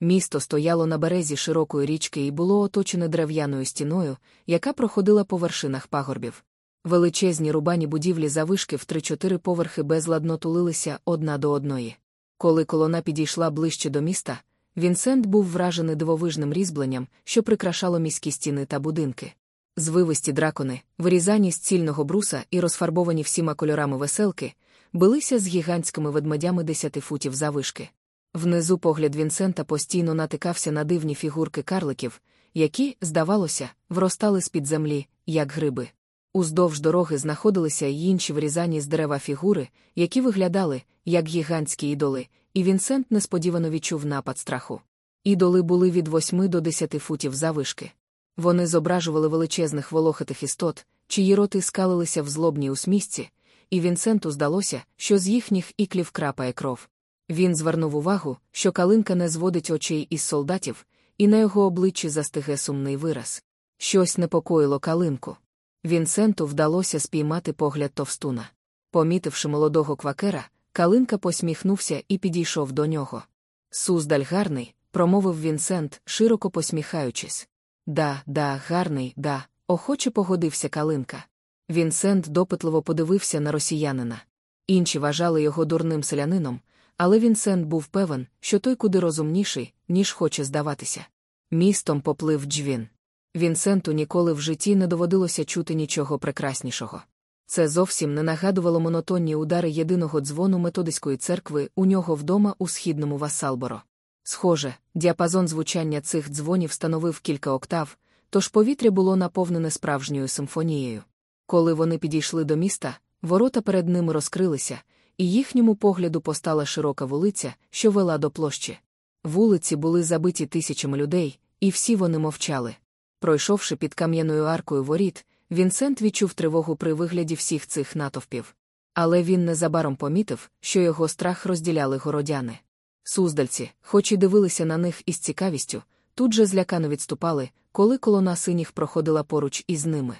Місто стояло на березі широкої річки і було оточене дерев'яною стіною, яка проходила по вершинах пагорбів. Величезні рубані будівлі завишки в три-чотири поверхи безладно тулилися одна до одної. Коли колона підійшла ближче до міста, Вінсент був вражений дивовижним різьбленням, що прикрашало міські стіни та будинки. Звивисті дракони, вирізані з цільного бруса і розфарбовані всіма кольорами веселки, билися з гігантськими ведмедями десяти футів завишки. Внизу погляд Вінсента постійно натикався на дивні фігурки карликів, які, здавалося, вростали з-під землі, як гриби. Уздовж дороги знаходилися й інші врізані з дерева фігури, які виглядали, як гігантські ідоли, і Вінсент несподівано відчув напад страху. Ідоли були від восьми до десяти футів завишки. Вони зображували величезних волохатих істот, чиї роти скалилися в злобній усмісці, і Вінсенту здалося, що з їхніх іклів крапає кров. Він звернув увагу, що калинка не зводить очей із солдатів, і на його обличчі застиге сумний вираз. Щось непокоїло калинку. Вінсенту вдалося спіймати погляд товстуна. Помітивши молодого квакера, Калинка посміхнувся і підійшов до нього. Суздаль гарний, промовив Вінсент, широко посміхаючись. Да, да, гарний, да, охоче погодився Калинка. Вінсент допитливо подивився на росіянина. Інші вважали його дурним селянином, але Вінсент був певен, що той куди розумніший, ніж хоче здаватися. Містом поплив джвін. Вінсенту ніколи в житті не доводилося чути нічого прекраснішого. Це зовсім не нагадувало монотонні удари єдиного дзвону методиської церкви у нього вдома у східному Вассалборо. Схоже, діапазон звучання цих дзвонів становив кілька октав, тож повітря було наповнене справжньою симфонією. Коли вони підійшли до міста, ворота перед ними розкрилися, і їхньому погляду постала широка вулиця, що вела до площі. Вулиці були забиті тисячами людей, і всі вони мовчали. Пройшовши під кам'яною аркою воріт, Вінсент відчув тривогу при вигляді всіх цих натовпів. Але він незабаром помітив, що його страх розділяли городяни. Суздальці, хоч і дивилися на них із цікавістю, тут же злякано відступали, коли колона синіх проходила поруч із ними.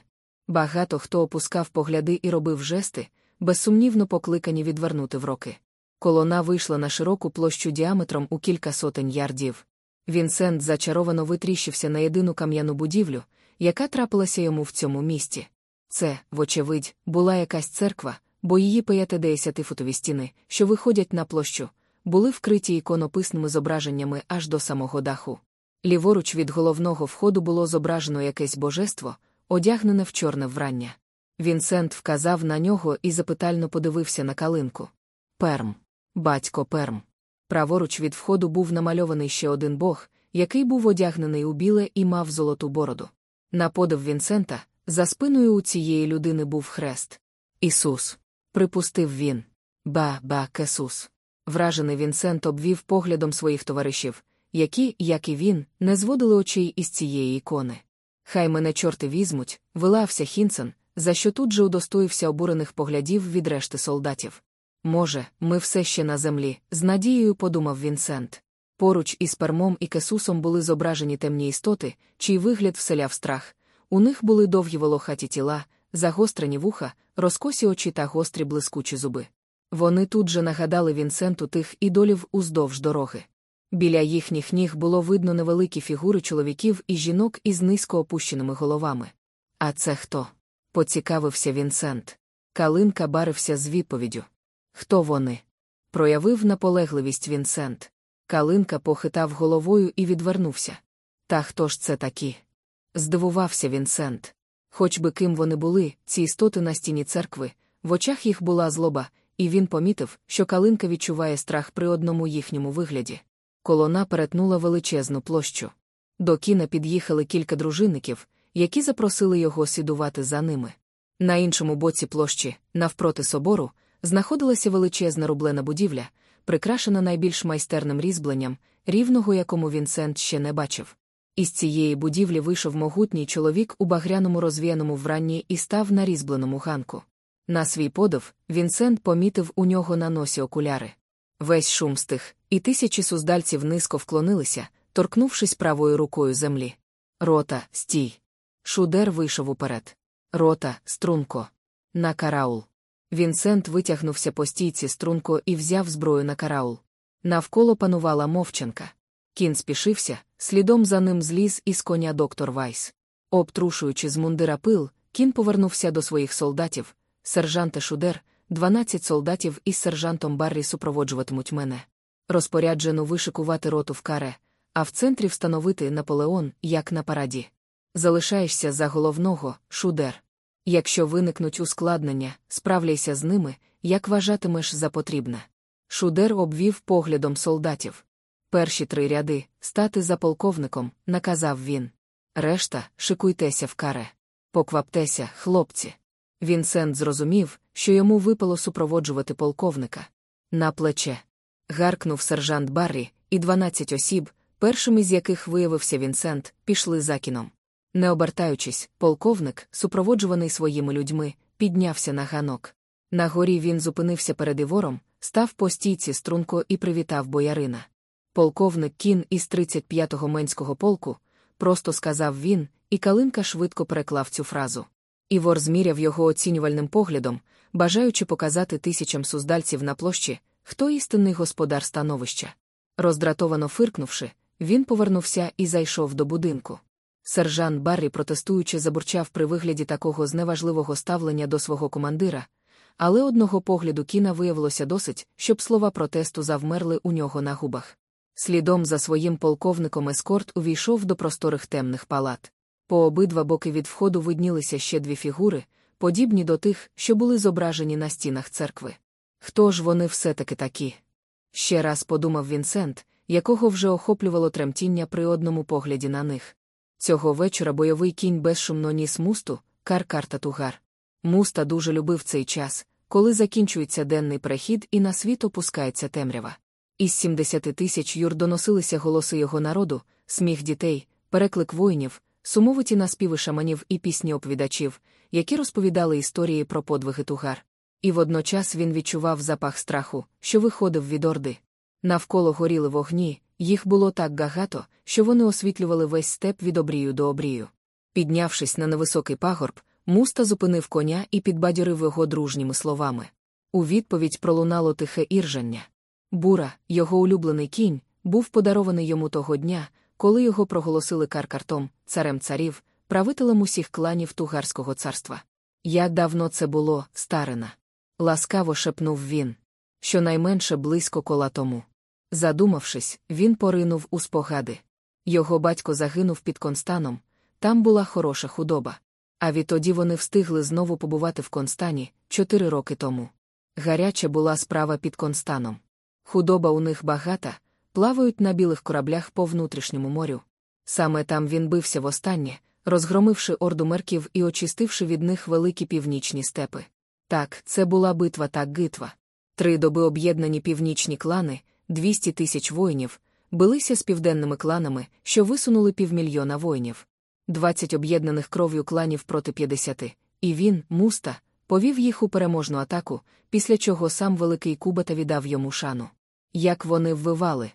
Багато хто опускав погляди і робив жести, безсумнівно покликані відвернути в роки. Колона вийшла на широку площу діаметром у кілька сотень ярдів. Вінсент зачаровано витріщився на єдину кам'яну будівлю, яка трапилася йому в цьому місті. Це, вочевидь, була якась церква, бо її 50-футові стіни, що виходять на площу, були вкриті іконописними зображеннями аж до самого даху. Ліворуч від головного входу було зображено якесь божество, одягнене в чорне врання. Вінсент вказав на нього і запитально подивився на калинку. Перм. Батько Перм. Праворуч від входу був намальований ще один бог, який був одягнений у біле і мав золоту бороду. На подив Вінсента, за спиною у цієї людини був хрест. Ісус. Припустив він. Ба, ба, Кесус. Вражений Вінсент обвів поглядом своїх товаришів, які, як і він, не зводили очей із цієї ікони. Хай мене чорти візьмуть, вилався Хінсен, за що тут же удостоївся обурених поглядів від решти солдатів. Може, ми все ще на землі, з надією подумав Вінсент. Поруч із пермом і кесусом були зображені темні істоти, чий вигляд вселяв страх. У них були довгі волохаті тіла, загострені вуха, розкосі очі та гострі блискучі зуби. Вони тут же нагадали Вінсенту тих ідолів уздовж дороги. Біля їхніх ніг було видно невеликі фігури чоловіків і жінок із низько опущеними головами. А це хто? поцікавився Вінсент. Калинка барився з відповіддю. Хто вони? проявив наполегливість Вінсент. Калинка похитав головою і відвернувся. Та хто ж це такі? Здивувався Вінсент. Хоч би ким вони були, ці істоти на стіні церкви, в очах їх була злоба, і він помітив, що Калинка відчуває страх при одному їхньому вигляді. Колона перетнула величезну площу. До кіна під'їхали кілька дружинників, які запросили його сідувати за ними. На іншому боці площі, навпроти собору, знаходилася величезна рублена будівля прикрашена найбільш майстерним різьбленням, рівного якому Вінсент ще не бачив. Із цієї будівлі вийшов могутній чоловік у багряному розвіяному вранні і став на різьбленому ганку. На свій подив, Вінсент помітив у нього на носі окуляри. Весь шум стих, і тисячі суздальців низько вклонилися, торкнувшись правою рукою землі. Рота, стій. Шудер вийшов уперед. Рота, струнко. На караул. Вінсент витягнувся по стійці «струнко» і взяв зброю на караул. Навколо панувала мовчанка. Кін спішився, слідом за ним зліз із коня доктор Вайс. Обтрушуючи з мундира пил, кін повернувся до своїх солдатів. Сержанте Шудер, дванадцять солдатів із сержантом Баррі супроводжуватимуть мене. Розпоряджено вишикувати роту в каре, а в центрі встановити Наполеон, як на параді. Залишаєшся за головного, Шудер. Якщо виникнуть ускладнення, справляйся з ними, як вважатимеш за потрібне. Шудер обвів поглядом солдатів. Перші три ряди стати за полковником, наказав він. Решта, шикуйтеся в каре. Покваптеся, хлопці. Вінсент зрозумів, що йому випало супроводжувати полковника. На плече. Гаркнув сержант Баррі, і дванадцять осіб, першим з яких виявився Вінсент, пішли за кіном. Не обертаючись, полковник, супроводжуваний своїми людьми, піднявся на ганок. На горі він зупинився перед Івором, став по стійці струнко і привітав боярина. Полковник кін із 35-го менського полку, просто сказав він, і Калинка швидко переклав цю фразу. Івор зміряв його оцінювальним поглядом, бажаючи показати тисячам суздальців на площі, хто істинний господар становища. Роздратовано фиркнувши, він повернувся і зайшов до будинку. Сержант Баррі, протестуючи, забурчав при вигляді такого зневажливого ставлення до свого командира, але одного погляду кіна виявилося досить, щоб слова протесту завмерли у нього на губах. Слідом за своїм полковником ескорт увійшов до просторих темних палат. По обидва боки від входу виднілися ще дві фігури, подібні до тих, що були зображені на стінах церкви. Хто ж вони все-таки такі? Ще раз подумав Вінсент, якого вже охоплювало тремтіння при одному погляді на них. Цього вечора бойовий кінь безшумно ніс мусту, кар-кар тугар. Муста дуже любив цей час, коли закінчується денний перехід і на світ опускається темрява. Із 70 тисяч юр доносилися голоси його народу, сміх дітей, переклик воїнів, сумовиті наспіви шаманів і пісні оповідачів, які розповідали історії про подвиги тугар. І водночас він відчував запах страху, що виходив від орди. Навколо горіли вогні, їх було так багато, що вони освітлювали весь степ від обрію до обрію. Піднявшись на невисокий пагорб, муста зупинив коня і підбадьорив його дружніми словами. У відповідь пролунало тихе іржання. Бура, його улюблений кінь, був подарований йому того дня, коли його проголосили каркартом, царем царів, правителем усіх кланів Тугарського царства. Як давно це було, старина. Ласкаво шепнув він. Щонайменше близько кола тому. Задумавшись, він поринув у спогади. Його батько загинув під Констаном, там була хороша худоба. А відтоді вони встигли знову побувати в Констані чотири роки тому. Гаряча була справа під Констаном. Худоба у них багата, плавають на білих кораблях по внутрішньому морю. Саме там він бився востаннє, розгромивши орду мерків і очистивши від них великі північні степи. Так, це була битва та гитва. Три доби об'єднані північні клани, 200 тисяч воїнів, билися з південними кланами, що висунули півмільйона воїнів. 20 об'єднаних кров'ю кланів проти 50, і він, муста, повів їх у переможну атаку, після чого сам великий Кубата віддав йому шану. Як вони ввивали?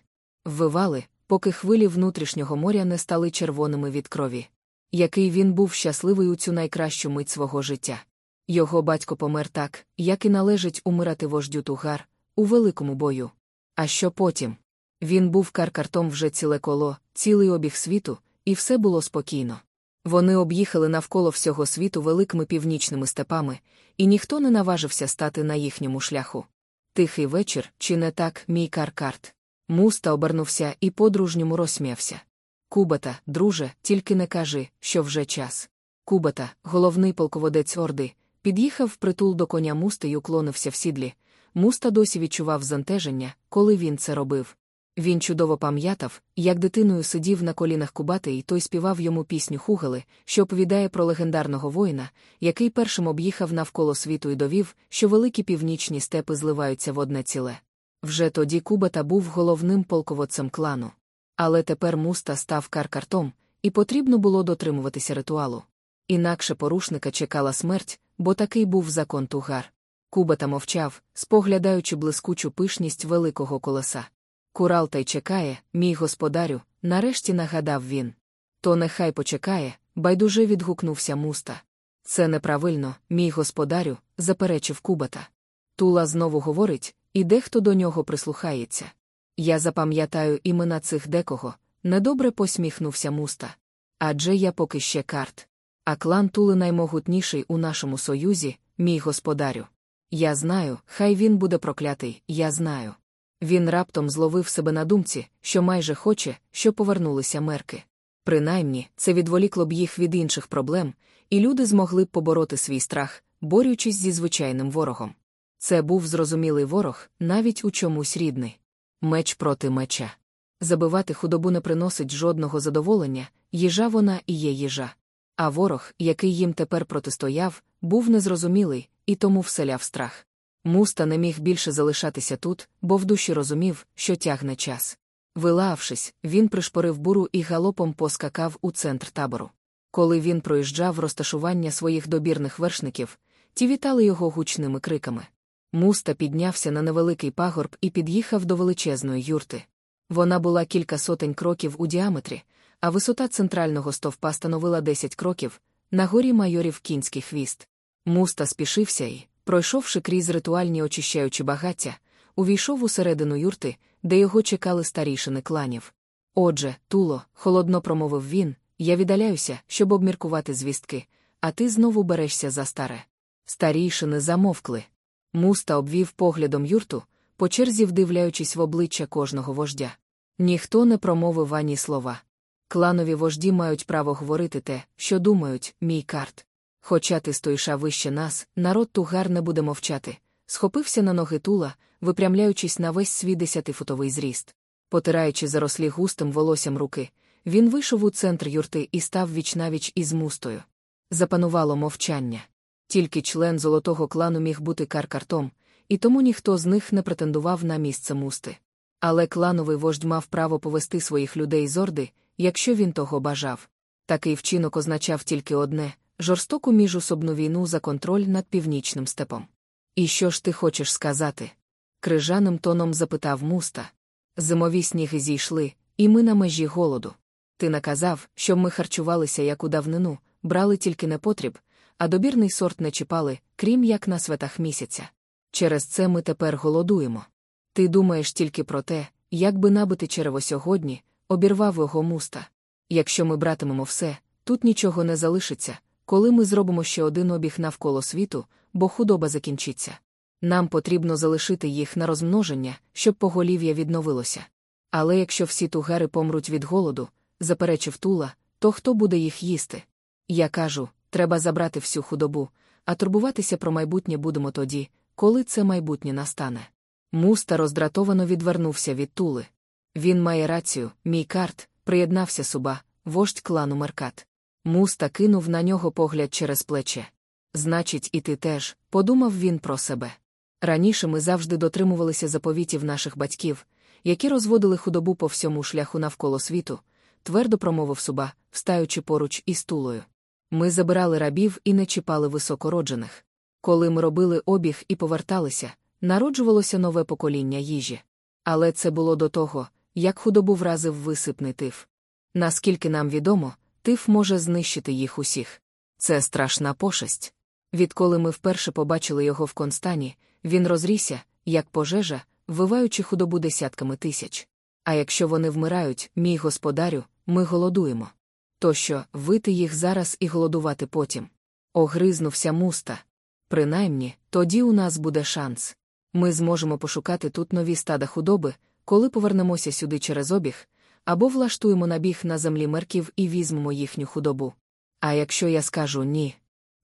Ввивали, поки хвилі внутрішнього моря не стали червоними від крові. Який він був щасливий у цю найкращу мить свого життя. Його батько помер так, як і належить умирати вождю тугар, у великому бою. А що потім? Він був каркартом вже ціле коло, цілий обіг світу, і все було спокійно. Вони об'їхали навколо всього світу великими північними степами, і ніхто не наважився стати на їхньому шляху. Тихий вечір, чи не так, мій каркарт. Муста обернувся і по-дружньому розсміявся. Кубата, друже, тільки не кажи, що вже час. Кубата, головний полководець Орди, під'їхав притул до коня мусти й уклонився в сідлі. Муста досі відчував зантеження, коли він це робив. Він чудово пам'ятав, як дитиною сидів на колінах Кубати, і той співав йому пісню Хугали, що оповідає про легендарного воїна, який першим об'їхав навколо світу і довів, що великі північні степи зливаються в одне ціле. Вже тоді Кубата був головним полководцем клану. Але тепер муста став каркартом, і потрібно було дотримуватися ритуалу. Інакше порушника чекала смерть, бо такий був закон тугар. Кубата мовчав, споглядаючи блискучу пишність великого колеса. Курал та й чекає, мій господарю, нарешті нагадав він. То нехай почекає, байдуже відгукнувся муста. Це неправильно, мій господарю, заперечив Кубата. Тула знову говорить, і дехто до нього прислухається. Я запам'ятаю імена цих декого, недобре посміхнувся муста. Адже я поки ще карт. А клан Тули наймогутніший у нашому союзі, мій господарю. Я знаю, хай він буде проклятий, я знаю. Він раптом зловив себе на думці, що майже хоче, щоб повернулися мерки. Принаймні, це відволікло б їх від інших проблем, і люди змогли б побороти свій страх, борючись зі звичайним ворогом. Це був зрозумілий ворог, навіть у чомусь рідний. Меч проти меча. Забивати худобу не приносить жодного задоволення, їжа вона і є їжа. А ворог, який їм тепер протистояв, був незрозумілий і тому вселяв страх. Муста не міг більше залишатися тут, бо в душі розумів, що тягне час. Вилаавшись, він пришпорив буру і галопом поскакав у центр табору. Коли він проїжджав розташування своїх добірних вершників, ті вітали його гучними криками. Муста піднявся на невеликий пагорб і під'їхав до величезної юрти. Вона була кілька сотень кроків у діаметрі, а висота центрального стовпа становила 10 кроків, на горі майорів кінський хвіст. Муста спішився і, пройшовши крізь ритуальні очищаючі багаття, увійшов у середину юрти, де його чекали старішини кланів. Отже, Туло, холодно промовив він, я віддаляюся, щоб обміркувати звістки, а ти знову берешся за старе. Старішини замовкли. Муста обвів поглядом юрту, по черзі вдивляючись в обличчя кожного вождя. Ніхто не промовив ані слова. Кланові вожді мають право говорити те, що думають, мій карт. Хоча ти стоїша вище нас, народ тугар не буде мовчати. Схопився на ноги тула, випрямляючись на весь свій десятифутовий зріст. Потираючи зарослі густим волоссям руки, він вийшов у центр юрти і став вічнавіч із мустою. Запанувало мовчання. Тільки член золотого клану міг бути каркартом, і тому ніхто з них не претендував на місце мусти. Але клановий вождь мав право повести своїх людей з орди, якщо він того бажав. Такий вчинок означав тільки одне жорстоку міжособну війну за контроль над північним степом. І що ж ти хочеш сказати? крижаним тоном запитав муста. Зимові сніги зійшли, і ми на межі голоду. Ти наказав, щоб ми харчувалися як у давнину, брали тільки непотріб, а добірний сорт не чіпали, крім як на святах місяця. Через це ми тепер голодуємо. Ти думаєш тільки про те, як би набити черево сьогодні, обірвав його муста. Якщо ми братимемо все, тут нічого не залишиться, коли ми зробимо ще один обіг навколо світу, бо худоба закінчиться. Нам потрібно залишити їх на розмноження, щоб поголів'я відновилося. Але якщо всі тугари помруть від голоду, заперечив тула, то хто буде їх їсти? Я кажу, треба забрати всю худобу, а турбуватися про майбутнє будемо тоді, коли це майбутнє настане. Муста роздратовано відвернувся від тули. Він має рацію, мій карт, приєднався суба, вождь клану Меркат. Муста кинув на нього погляд через плече. Значить, і ти теж, подумав він про себе. Раніше ми завжди дотримувалися заповітів наших батьків, які розводили худобу по всьому шляху навколо світу, твердо промовив суба, встаючи поруч із тулою. Ми забирали рабів і не чіпали високороджених. Коли ми робили обіг і поверталися, народжувалося нове покоління їжі. Але це було до того, як худобу вразив висипний тиф. Наскільки нам відомо, тиф може знищити їх усіх. Це страшна пошесть. Відколи ми вперше побачили його в констані, він розрісся, як пожежа, виваючи худобу десятками тисяч. А якщо вони вмирають, мій господарю, ми голодуємо. То що, вити їх зараз і голодувати потім? Огризнувся муста. Принаймні, тоді у нас буде шанс. Ми зможемо пошукати тут нові стада худоби, коли повернемося сюди через обіг, або влаштуємо набіг на землі мерків і візьмемо їхню худобу. А якщо я скажу ні,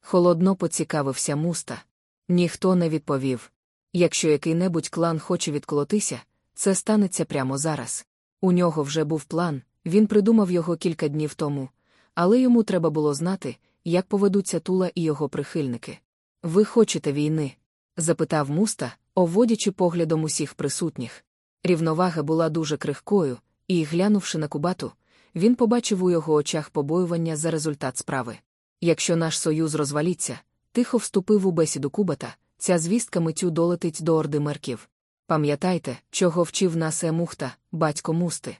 холодно поцікавився муста. Ніхто не відповів. Якщо який-небудь клан хоче відколотися, це станеться прямо зараз. У нього вже був план, він придумав його кілька днів тому, але йому треба було знати, як поведуться Тула і його прихильники. Ви хочете війни? запитав муста, оводячи поглядом усіх присутніх. Рівновага була дуже крихкою, і, глянувши на кубату, він побачив у його очах побоювання за результат справи. Якщо наш союз розваліться, тихо вступив у бесіду Кубата, ця звістка миттю долетить до орди мерків. Пам'ятайте, чого вчив нас Емухта, батько мусти.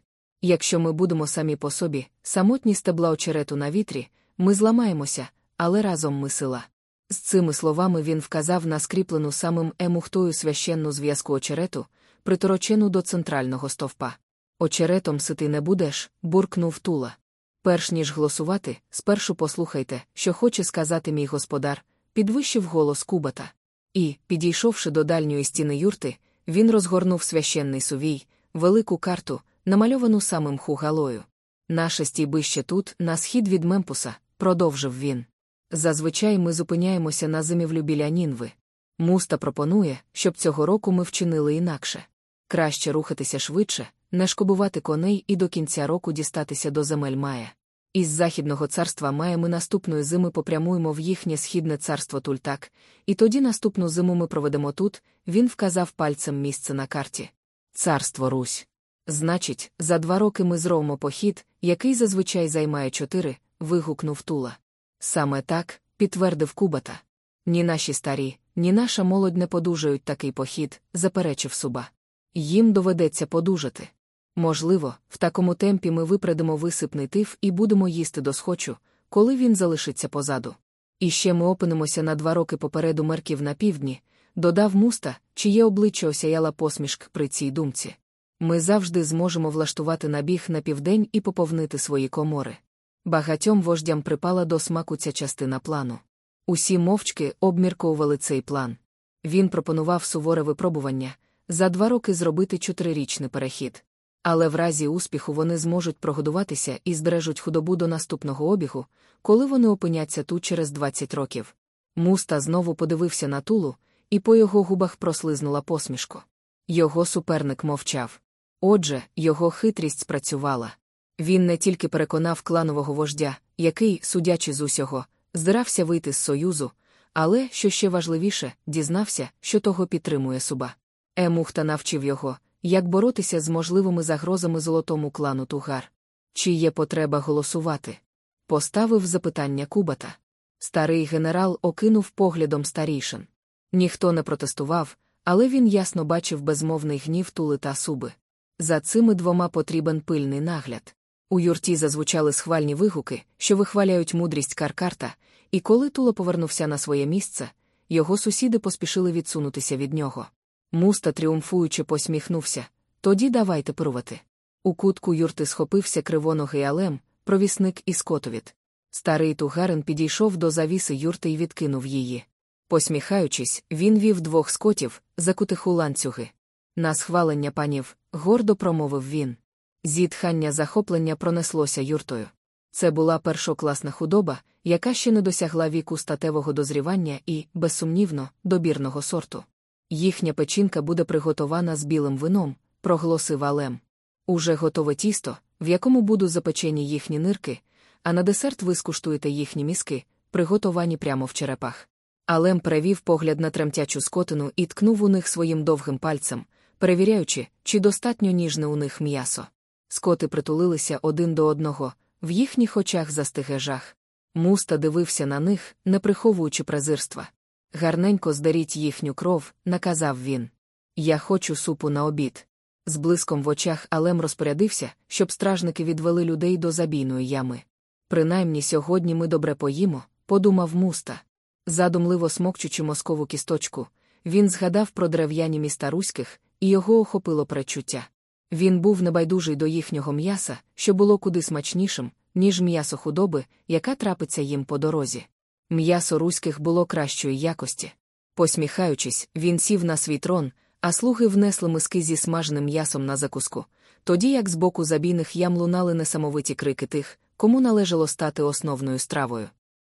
Якщо ми будемо самі по собі, самотні стебла очерету на вітрі, ми зламаємося, але разом ми сила. З цими словами він вказав на скріплену самим емухтою священну зв'язку очерету, приторочену до центрального стовпа. Очеретом сити не будеш, буркнув тула. Перш ніж голосувати, спершу послухайте, що хоче сказати мій господар, підвищив голос Кубата. І, підійшовши до дальньої стіни юрти, він розгорнув священний сувій, велику карту, намальовану самим хугалою. Наше стійбище тут, на схід від Мемпуса, продовжив він. Зазвичай ми зупиняємося на зимівлю біля Нінви. Муста пропонує, щоб цього року ми вчинили інакше. Краще рухатися швидше, не шкобувати коней і до кінця року дістатися до земель Мая. Із Західного царства Мая ми наступної зими попрямуємо в їхнє східне царство Тультак, і тоді наступну зиму ми проведемо тут, він вказав пальцем місце на карті. Царство Русь. Значить, за два роки ми зробимо похід, який зазвичай займає чотири, вигукнув Тула. Саме так, підтвердив Кубата. Ні наші старі, ні наша молодь не подужають такий похід, заперечив суба. Їм доведеться подужати. Можливо, в такому темпі ми випредимо висипний тиф і будемо їсти до схочу, коли він залишиться позаду. І ще ми опинимося на два роки попереду мерків на півдні, додав муста, чиє обличчя осяяла посмішк при цій думці. Ми завжди зможемо влаштувати набіг на південь і поповнити свої комори. Багатьом вождям припала до смаку ця частина плану. Усі мовчки обмірковували цей план. Він пропонував суворе випробування за два роки зробити чотирирічний перехід. Але в разі успіху вони зможуть прогодуватися і збережуть худобу до наступного обігу, коли вони опиняться тут через 20 років. Муста знову подивився на тулу, і по його губах прослизнула посмішку. Його суперник мовчав. Отже, його хитрість спрацювала. Він не тільки переконав кланового вождя, який, судячи з усього, здирався вийти з Союзу, але, що ще важливіше, дізнався, що того підтримує суба. Емухта навчив його, як боротися з можливими загрозами золотому клану Тугар. Чи є потреба голосувати? Поставив запитання Кубата. Старий генерал окинув поглядом старішин. Ніхто не протестував, але він ясно бачив безмовний гнів тули та суби. За цими двома потрібен пильний нагляд. У юрті зазвучали схвальні вигуки, що вихваляють мудрість Каркарта, і коли Тула повернувся на своє місце, його сусіди поспішили відсунутися від нього. Муста тріумфуючи посміхнувся. Тоді давайте пирувати. У кутку юрти схопився кривоногий алем, провісник і скотовід. Старий тугарин підійшов до завіси юрти і відкинув її. Посміхаючись, він вів двох скотів, закутих у ланцюги. На схвалення панів, гордо промовив він. Зітхання захоплення пронеслося юртою. Це була першокласна худоба, яка ще не досягла віку статевого дозрівання і, безсумнівно, добірного сорту. Їхня печінка буде приготована з білим вином, проголосив Алем. Уже готове тісто, в якому будуть запечені їхні нирки, а на десерт ви скуштуєте їхні мізки, приготовані прямо в черепах. Алем перевів погляд на тремтячу скотину і ткнув у них своїм довгим пальцем, перевіряючи, чи достатньо ніжне у них м'ясо. Скоти притулилися один до одного, в їхніх очах застиге жах. Муста дивився на них, не приховуючи презирства. Гарненько здаріть їхню кров, наказав він. Я хочу супу на обід. З блиском в очах Алем розпорядився, щоб стражники відвели людей до забійної ями. Принаймні сьогодні ми добре поїмо, подумав муста. Задумливо смокчучи москову кісточку, він згадав про дерев'яні міста руських, і його охопило пречуття. Він був небайдужий до їхнього м'яса, що було куди смачнішим, ніж м'ясо худоби, яка трапиться їм по дорозі. М'ясо руських було кращої якості. Посміхаючись, він сів на свій трон, а слуги внесли миски зі смаженим м'ясом на закуску, тоді як з боку забійних ям лунали несамовиті крики тих, кому належало стати основною стравою.